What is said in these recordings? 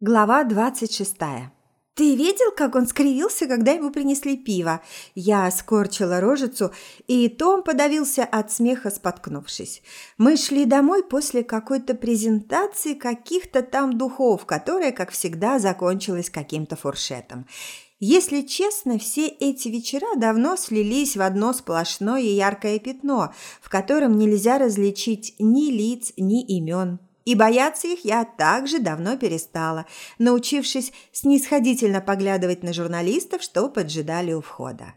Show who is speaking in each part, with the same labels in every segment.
Speaker 1: Глава двадцать шестая. «Ты видел, как он скривился, когда ему принесли пиво?» Я скорчила рожицу, и Том подавился от смеха, споткнувшись. Мы шли домой после какой-то презентации каких-то там духов, которая, как всегда, закончилась каким-то фуршетом. Если честно, все эти вечера давно слились в одно сплошное яркое пятно, в котором нельзя различить ни лиц, ни имен. И бояться их я также давно перестала, научившись снисходительно поглядывать на журналистов, что поджидали у входа.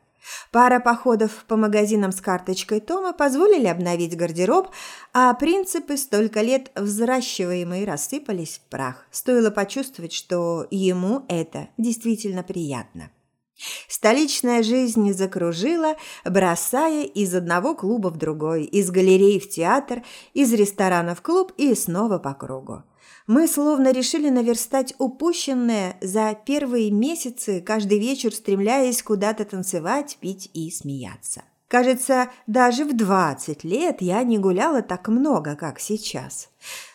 Speaker 1: Пара походов по магазинам с карточкой Тома позволили обновить гардероб, а принципы, столько лет взращиваемые, рассыпались в прах. Стоило почувствовать, что ему это действительно приятно. Столичная жизнь закружила, бросая из одного клуба в другой, из галереи в театр, из ресторана в клуб и снова по кругу. Мы словно решили наверстать упущенное за первые месяцы, каждый вечер стремляясь куда-то танцевать, пить и смеяться. Кажется, даже в 20 лет я не гуляла так много, как сейчас.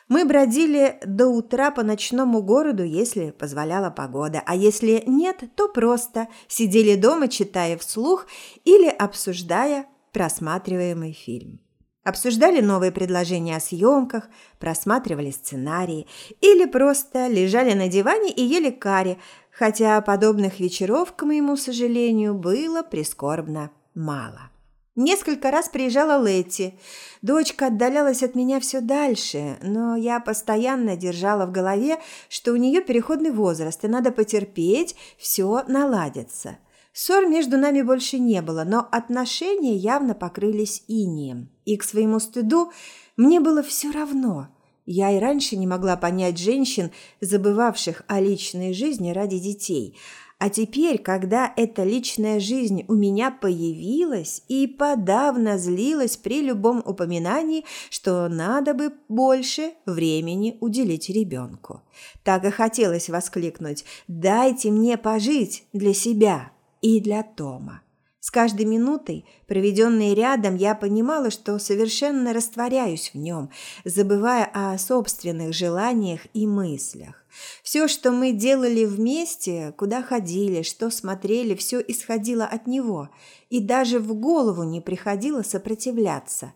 Speaker 1: Мы бродили до утра по ночному городу, если позволяла погода, а если нет, то просто сидели дома, читая вслух или обсуждая просматриваемый фильм. Обсуждали новые предложения о съемках, просматривали сценарии или просто лежали на диване и ели карри, хотя подобных вечеров, к моему сожалению, было прискорбно мало. Несколько раз приезжала Летти. Дочка отдалялась от меня все дальше, но я постоянно держала в голове, что у нее переходный возраст, и надо потерпеть, все наладится. Ссор между нами больше не было, но отношения явно покрылись инием. И к своему стыду мне было все равно. Я и раньше не могла понять женщин, забывавших о личной жизни ради детей – а теперь, когда эта личная жизнь у меня появилась, и подавно злилась при любом упоминании, что надо бы больше времени уделить ребенку. Так и хотелось воскликнуть «Дайте мне пожить для себя и для Тома». С каждой минутой, проведенной рядом, я понимала, что совершенно растворяюсь в нем, забывая о собственных желаниях и мыслях. Все, что мы делали вместе, куда ходили, что смотрели, все исходило от него, и даже в голову не приходило сопротивляться.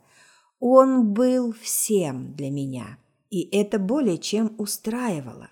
Speaker 1: Он был всем для меня, и это более чем устраивало.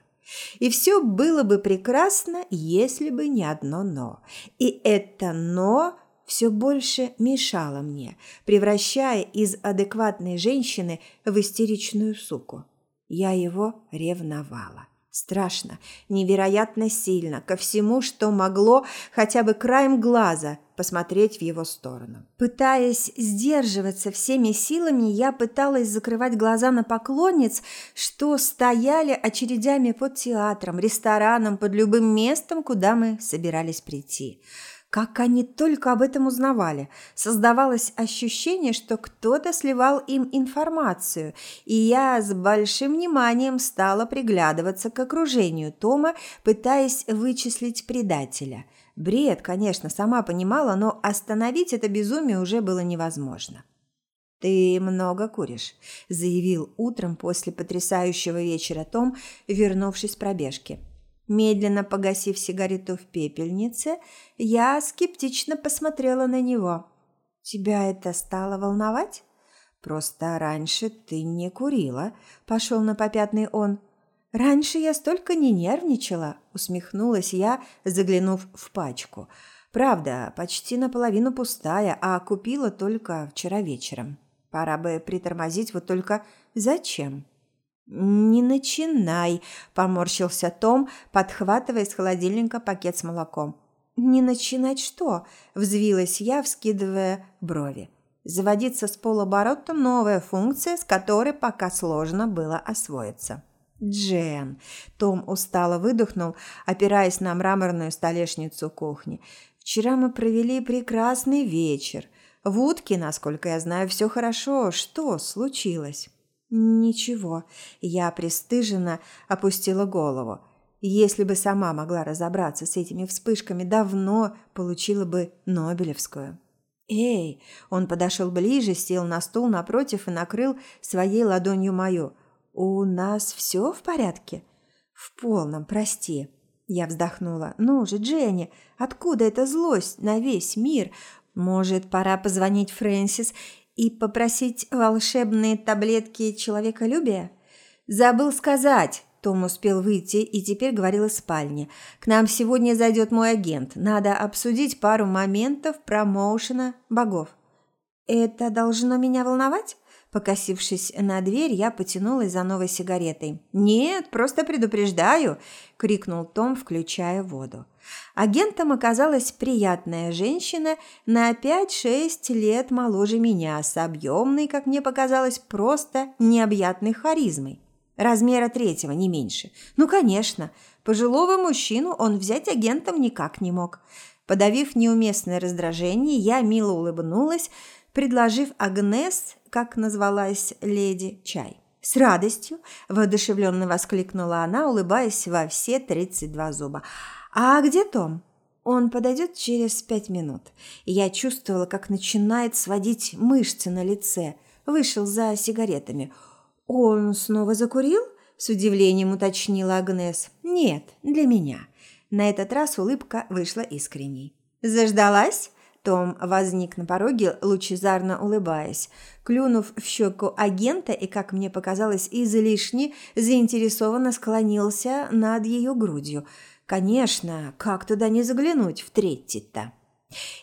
Speaker 1: И все было бы прекрасно, если бы не одно «но». И это «но» все больше мешало мне, превращая из адекватной женщины в истеричную суку. Я его ревновала. Страшно, невероятно сильно, ко всему, что могло хотя бы краем глаза посмотреть в его сторону. Пытаясь сдерживаться всеми силами, я пыталась закрывать глаза на поклонниц, что стояли очередями под театром, рестораном, под любым местом, куда мы собирались прийти. Как они только об этом узнавали. Создавалось ощущение, что кто-то сливал им информацию, и я с большим вниманием стала приглядываться к окружению Тома, пытаясь вычислить предателя. Бред, конечно, сама понимала, но остановить это безумие уже было невозможно. «Ты много куришь», – заявил утром после потрясающего вечера Том, вернувшись с пробежки. Медленно погасив сигарету в пепельнице, я скептично посмотрела на него. «Тебя это стало волновать?» «Просто раньше ты не курила», – пошел на попятный он. «Раньше я столько не нервничала», – усмехнулась я, заглянув в пачку. «Правда, почти наполовину пустая, а купила только вчера вечером. Пора бы притормозить, вот только зачем?» «Не начинай», – поморщился Том, подхватывая из холодильника пакет с молоком. «Не начинать что?» – взвилась я, вскидывая брови. Заводиться с полоборота – новая функция, с которой пока сложно было освоиться. «Джен!» – Том устало выдохнул, опираясь на мраморную столешницу кухни. «Вчера мы провели прекрасный вечер. В утке, насколько я знаю, все хорошо. Что случилось?» Ничего, я пристыженно опустила голову. Если бы сама могла разобраться с этими вспышками, давно получила бы Нобелевскую. «Эй!» Он подошел ближе, сел на стул напротив и накрыл своей ладонью мою. «У нас все в порядке?» В полном, прости. Я вздохнула. Ну же, Дженни, откуда эта злость на весь мир? Может, пора позвонить Фрэнсис и попросить волшебные таблетки человеколюбия? Забыл сказать. Том успел выйти и теперь говорил из спальни. «К нам сегодня зайдет мой агент. Надо обсудить пару моментов промоушена богов». «Это должно меня волновать?» Покосившись на дверь, я потянулась за новой сигаретой. «Нет, просто предупреждаю!» – крикнул Том, включая воду. Агентом оказалась приятная женщина на 5-6 лет моложе меня, с объемной, как мне показалось, просто необъятной харизмой. Размера третьего, не меньше. Ну, конечно, пожилого мужчину он взять агентом никак не мог. Подавив неуместное раздражение, я мило улыбнулась, предложив Агнес, как назвалась леди, чай. «С радостью!» – воодушевленно воскликнула она, улыбаясь во все тридцать два зуба. «А где Том?» «Он подойдет через пять минут». Я чувствовала, как начинает сводить мышцы на лице. Вышел за сигаретами. «Он снова закурил?» – с удивлением уточнила Агнес. «Нет, для меня». На этот раз улыбка вышла искренней. «Заждалась?» Том возник на пороге, лучезарно улыбаясь, клюнув в щеку агента и, как мне показалось, излишне заинтересованно склонился над ее грудью. Конечно, как туда не заглянуть в третий-то?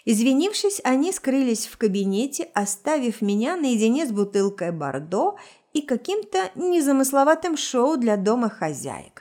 Speaker 1: Извинившись, они скрылись в кабинете, оставив меня наедине с бутылкой Бордо и каким-то незамысловатым шоу для дома хозяек.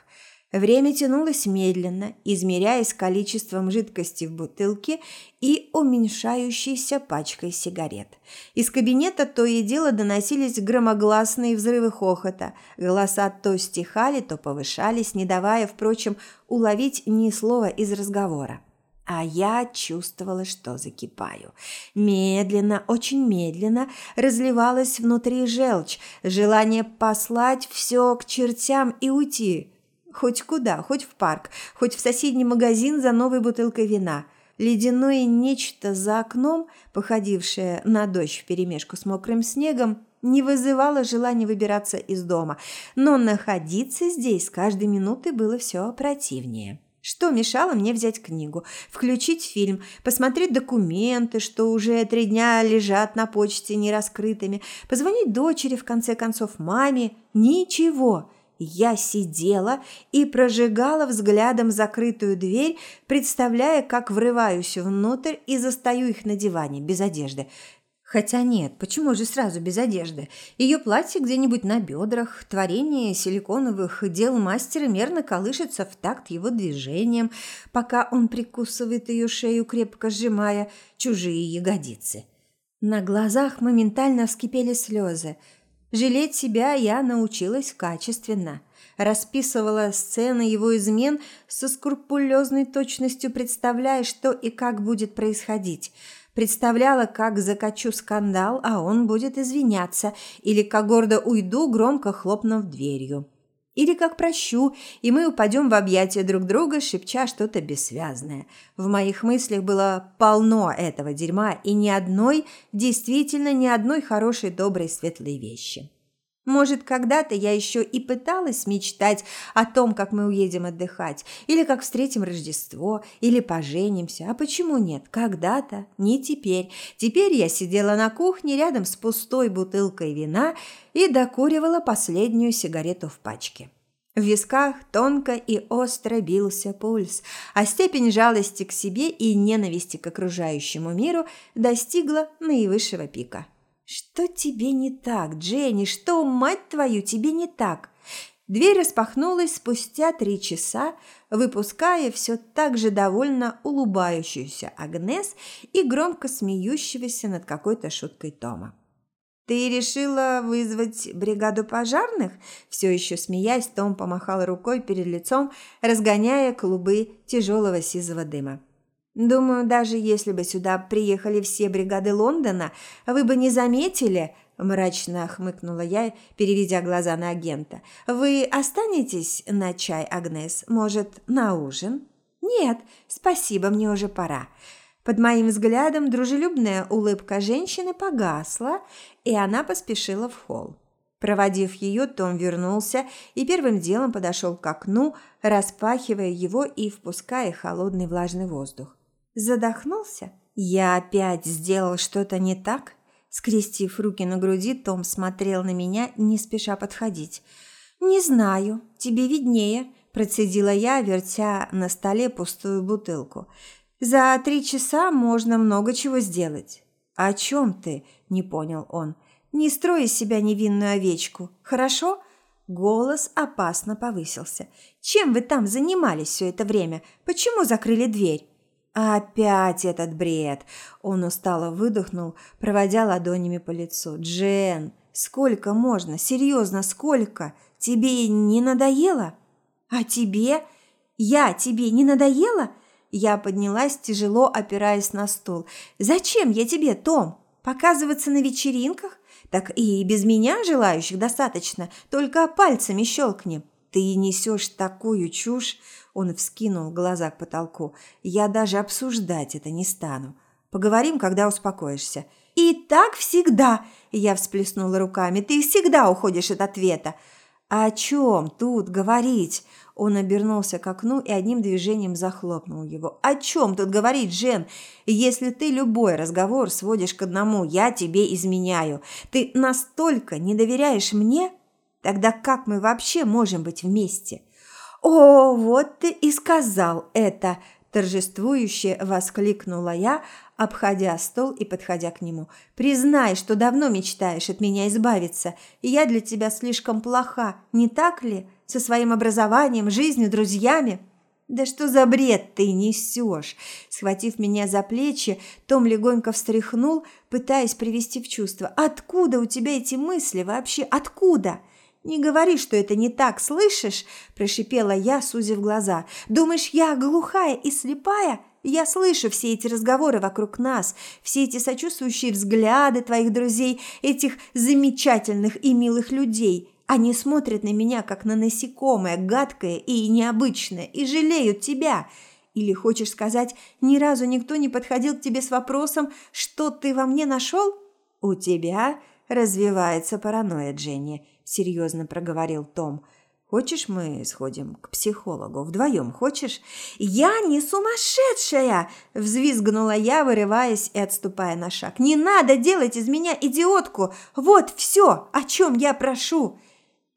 Speaker 1: Время тянулось медленно, измеряясь количеством жидкости в бутылке и уменьшающейся пачкой сигарет. Из кабинета то и дело доносились громогласные взрывы хохота. Голоса то стихали, то повышались, не давая, впрочем, уловить ни слова из разговора. А я чувствовала, что закипаю. Медленно, очень медленно разливалась внутри желчь, желание послать все к чертям и уйти – Хоть куда, хоть в парк, хоть в соседний магазин за новой бутылкой вина. Ледяное нечто за окном, походившее на дождь вперемешку с мокрым снегом, не вызывало желания выбираться из дома, но находиться здесь каждой минуты было все противнее. Что мешало мне взять книгу, включить фильм, посмотреть документы, что уже три дня лежат на почте нераскрытыми, позвонить дочери, в конце концов, маме? Ничего. Я сидела и прожигала взглядом закрытую дверь, представляя, как врываюсь внутрь и застаю их на диване, без одежды. Хотя нет, почему же сразу без одежды? Ее платье где-нибудь на бедрах, творение силиконовых дел мастера мерно колышется в такт его движением, пока он прикусывает ее шею, крепко сжимая чужие ягодицы. На глазах моментально вскипели слезы – Жалеть себя я научилась качественно. Расписывала сцены его измен со скрупулезной точностью, представляя, что и как будет происходить. Представляла, как закачу скандал, а он будет извиняться, или как гордо уйду, громко хлопнув дверью. Или как прощу, и мы упадем в объятия друг друга, шепча что-то бессвязное. В моих мыслях было полно этого дерьма и ни одной, действительно ни одной хорошей, доброй, светлой вещи. Может, когда-то я еще и пыталась мечтать о том, как мы уедем отдыхать, или как встретим Рождество, или поженимся. А почему нет? Когда-то, не теперь. Теперь я сидела на кухне рядом с пустой бутылкой вина и докуривала последнюю сигарету в пачке. В висках тонко и остро бился пульс, а степень жалости к себе и ненависти к окружающему миру достигла наивысшего пика. «Что тебе не так, Дженни? Что, мать твою, тебе не так?» Дверь распахнулась спустя три часа, выпуская все так же довольно улыбающуюся Агнес и громко смеющегося над какой-то шуткой Тома. «Ты решила вызвать бригаду пожарных?» Все еще смеясь, Том помахал рукой перед лицом, разгоняя клубы тяжелого сизого дыма. Думаю, даже если бы сюда приехали все бригады Лондона, вы бы не заметили, мрачно хмыкнула я, переведя глаза на агента. Вы останетесь на чай, Агнес? Может, на ужин? Нет, спасибо, мне уже пора. Под моим взглядом дружелюбная улыбка женщины погасла, и она поспешила в холл. Проводив ее, Том вернулся и первым делом подошел к окну, распахивая его и впуская холодный влажный воздух. Задохнулся? Я опять сделал что-то не так? Скрестив руки на груди, Том смотрел на меня, не спеша подходить. «Не знаю, тебе виднее», – процедила я, вертя на столе пустую бутылку. «За три часа можно много чего сделать». «О чем ты?» – не понял он. Не строй из себя невинную овечку, хорошо?» Голос опасно повысился. «Чем вы там занимались все это время? Почему закрыли дверь?» «Опять этот бред!» Он устало выдохнул, проводя ладонями по лицу. «Джен, сколько можно? Серьезно, сколько? Тебе не надоело?» «А тебе? Я тебе не надоела?» Я поднялась, тяжело опираясь на стул. «Зачем я тебе, Том? Показываться на вечеринках? Так и без меня желающих достаточно, только пальцами щелкни. Ты несешь такую чушь, он вскинул глаза к потолку. Я даже обсуждать это не стану. Поговорим, когда успокоишься. И так всегда, я всплеснула руками. Ты всегда уходишь от ответа. О чем тут говорить? Он обернулся к окну и одним движением захлопнул его. «О чем тут говорить, Жен? Если ты любой разговор сводишь к одному «я тебе изменяю», ты настолько не доверяешь мне? Тогда как мы вообще можем быть вместе?» «О, вот ты и сказал это!» торжествующе воскликнула я, обходя стол и подходя к нему. «Признай, что давно мечтаешь от меня избавиться, и я для тебя слишком плоха, не так ли?» со своим образованием, жизнью, друзьями. Да что за бред ты несешь? Схватив меня за плечи, Том легонько встряхнул, пытаясь привести в чувство. Откуда у тебя эти мысли вообще? Откуда? Не говори, что это не так, слышишь? прошипела я, сузив глаза. Думаешь, я глухая и слепая? Я слышу все эти разговоры вокруг нас, все эти сочувствующие взгляды твоих друзей, этих замечательных и милых людей. Они смотрят на меня, как на насекомое, гадкое и необычное, и жалеют тебя. Или хочешь сказать, ни разу никто не подходил к тебе с вопросом, что ты во мне нашел? У тебя развивается паранойя, Дженни, серьезно проговорил Том. Хочешь, мы сходим к психологу вдвоем? Хочешь? Я не сумасшедшая! Взвизгнула я, вырываясь и отступая на шаг. Не надо делать из меня идиотку! Вот все, о чем я прошу!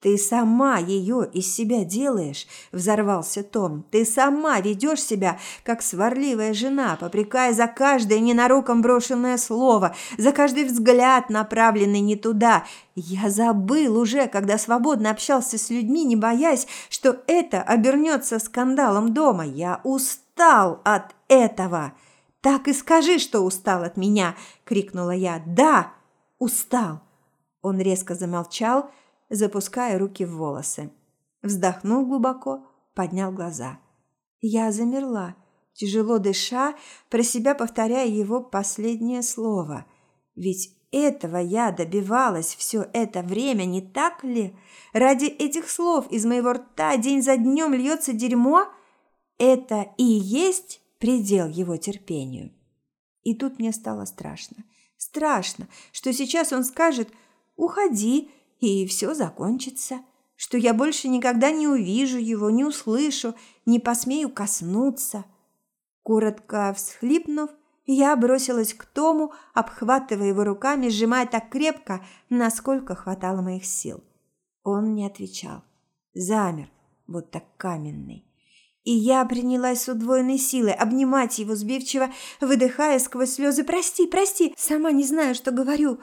Speaker 1: «Ты сама ее из себя делаешь», – взорвался Том. «Ты сама ведешь себя, как сварливая жена, попрекая за каждое ненароком брошенное слово, за каждый взгляд, направленный не туда. Я забыл уже, когда свободно общался с людьми, не боясь, что это обернется скандалом дома. Я устал от этого». «Так и скажи, что устал от меня!» – крикнула я. «Да, устал!» Он резко замолчал – запуская руки в волосы. Вздохнул глубоко, поднял глаза. Я замерла, тяжело дыша, про себя повторяя его последнее слово. Ведь этого я добивалась все это время, не так ли? Ради этих слов из моего рта день за днем льется дерьмо? Это и есть предел его терпению. И тут мне стало страшно. Страшно, что сейчас он скажет «Уходи, и все закончится, что я больше никогда не увижу его, не услышу, не посмею коснуться. Коротко всхлипнув, я бросилась к Тому, обхватывая его руками, сжимая так крепко, насколько хватало моих сил. Он не отвечал. Замер, вот так каменный. И я принялась с удвоенной силой обнимать его сбивчиво, выдыхая сквозь слезы «Прости, прости! Сама не знаю, что говорю.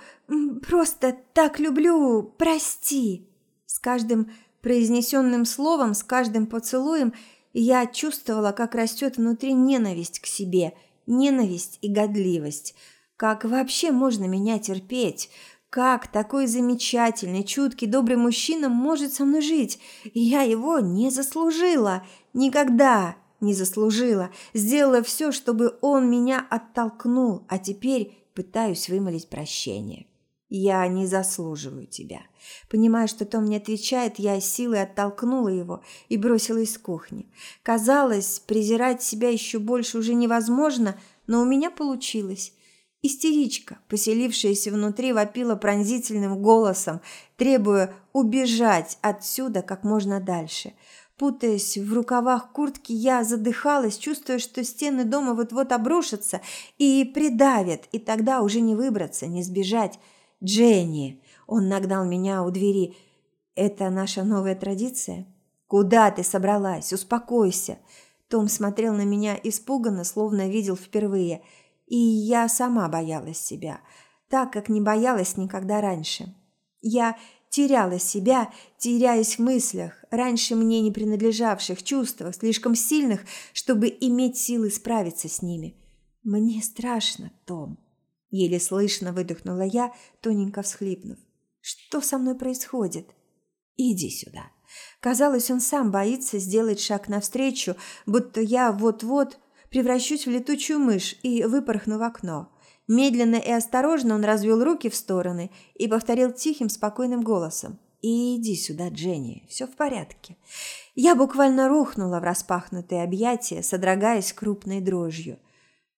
Speaker 1: Просто так люблю! Прости!» С каждым произнесенным словом, с каждым поцелуем я чувствовала, как растет внутри ненависть к себе, ненависть и годливость. Как вообще можно меня терпеть? Как такой замечательный, чуткий, добрый мужчина может со мной жить? Я его не заслужила. Никогда не заслужила. Сделала все, чтобы он меня оттолкнул, а теперь пытаюсь вымолить прощение. Я не заслуживаю тебя. Понимая, что Том не отвечает, я силой оттолкнула его и бросила из кухни. Казалось, презирать себя еще больше уже невозможно, но у меня получилось. Истеричка, поселившаяся внутри, вопила пронзительным голосом, требуя убежать отсюда как можно дальше. Путаясь в рукавах куртки, я задыхалась, чувствуя, что стены дома вот-вот обрушатся и придавят, и тогда уже не выбраться, не сбежать. «Дженни!» Он нагнал меня у двери. «Это наша новая традиция?» «Куда ты собралась? Успокойся!» Том смотрел на меня испуганно, словно видел впервые – и я сама боялась себя, так как не боялась никогда раньше. Я теряла себя, теряясь в мыслях, раньше мне не принадлежавших чувствах, слишком сильных, чтобы иметь силы справиться с ними. «Мне страшно, Том», – еле слышно выдохнула я, тоненько всхлипнув. «Что со мной происходит?» «Иди сюда». Казалось, он сам боится сделать шаг навстречу, будто я вот-вот превращусь в летучую мышь и выпорхну в окно. Медленно и осторожно он развел руки в стороны и повторил тихим, спокойным голосом. «Иди сюда, Дженни, все в порядке». Я буквально рухнула в распахнутые объятия, содрогаясь крупной дрожью.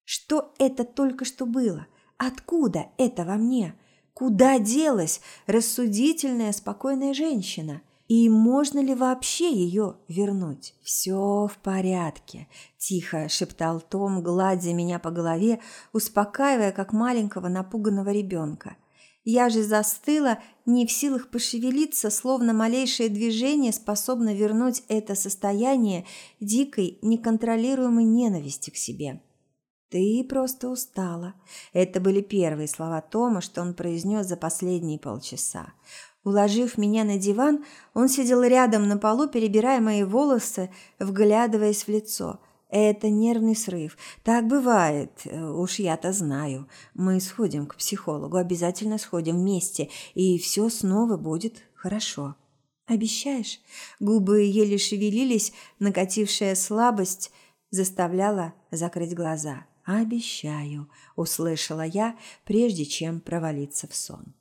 Speaker 1: Что это только что было? Откуда это во мне? Куда делась рассудительная, спокойная женщина? И можно ли вообще ее вернуть? «Все в порядке», – тихо шептал Том, гладя меня по голове, успокаивая, как маленького напуганного ребенка. Я же застыла, не в силах пошевелиться, словно малейшее движение способно вернуть это состояние дикой, неконтролируемой ненависти к себе. «Ты просто устала». Это были первые слова Тома, что он произнес за последние полчаса. Уложив меня на диван, он сидел рядом на полу, перебирая мои волосы, вглядываясь в лицо. Это нервный срыв. Так бывает, уж я-то знаю. Мы сходим к психологу, обязательно сходим вместе, и все снова будет хорошо. Обещаешь? Губы еле шевелились, накатившая слабость заставляла закрыть глаза. «Обещаю», – услышала я, прежде чем провалиться в сон.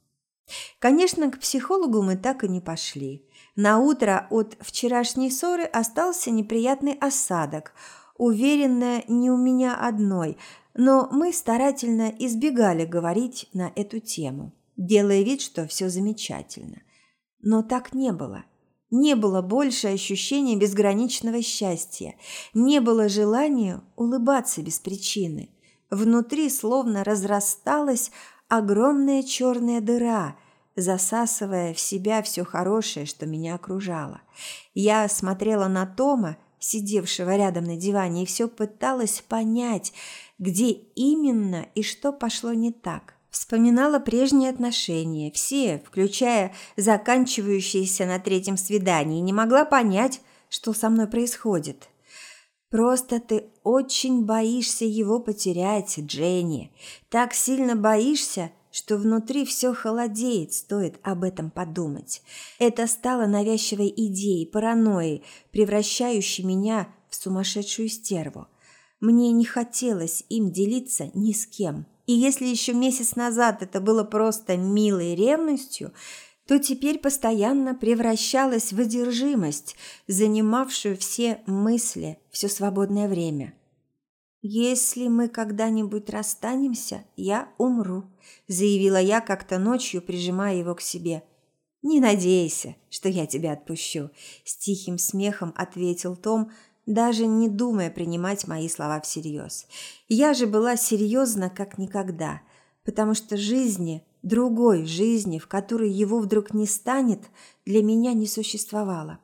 Speaker 1: Конечно, к психологу мы так и не пошли. На утро от вчерашней ссоры остался неприятный осадок, уверенная не у меня одной, но мы старательно избегали говорить на эту тему, делая вид, что все замечательно. Но так не было. Не было больше ощущения безграничного счастья, не было желания улыбаться без причины. Внутри словно разрасталась огромная черная дыра, засасывая в себя все хорошее, что меня окружало. Я смотрела на Тома, сидевшего рядом на диване, и все пыталась понять, где именно и что пошло не так. Вспоминала прежние отношения, все, включая заканчивающиеся на третьем свидании, не могла понять, что со мной происходит. Просто ты очень боишься его потерять, Дженни. Так сильно боишься, что внутри все холодеет, стоит об этом подумать. Это стало навязчивой идеей, паранойей, превращающей меня в сумасшедшую стерву. Мне не хотелось им делиться ни с кем. И если еще месяц назад это было просто милой ревностью – то теперь постоянно превращалась в одержимость, занимавшую все мысли, все свободное время. «Если мы когда-нибудь расстанемся, я умру», – заявила я как-то ночью, прижимая его к себе. «Не надейся, что я тебя отпущу», – с тихим смехом ответил Том, даже не думая принимать мои слова всерьез. Я же была серьезна как никогда, потому что жизни другой жизни, в которой его вдруг не станет, для меня не существовало.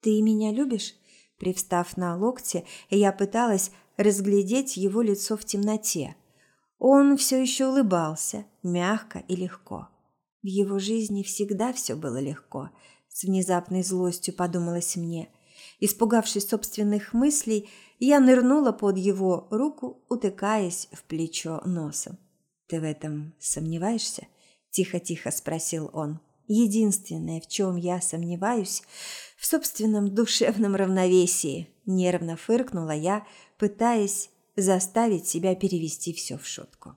Speaker 1: «Ты меня любишь?» Привстав на локте, я пыталась разглядеть его лицо в темноте. Он все еще улыбался, мягко и легко. В его жизни всегда все было легко. С внезапной злостью подумалось мне. Испугавшись собственных мыслей, я нырнула под его руку, утыкаясь в плечо носом. «Ты в этом сомневаешься?» – тихо-тихо спросил он. «Единственное, в чем я сомневаюсь, в собственном душевном равновесии», – нервно фыркнула я, пытаясь заставить себя перевести все в шутку.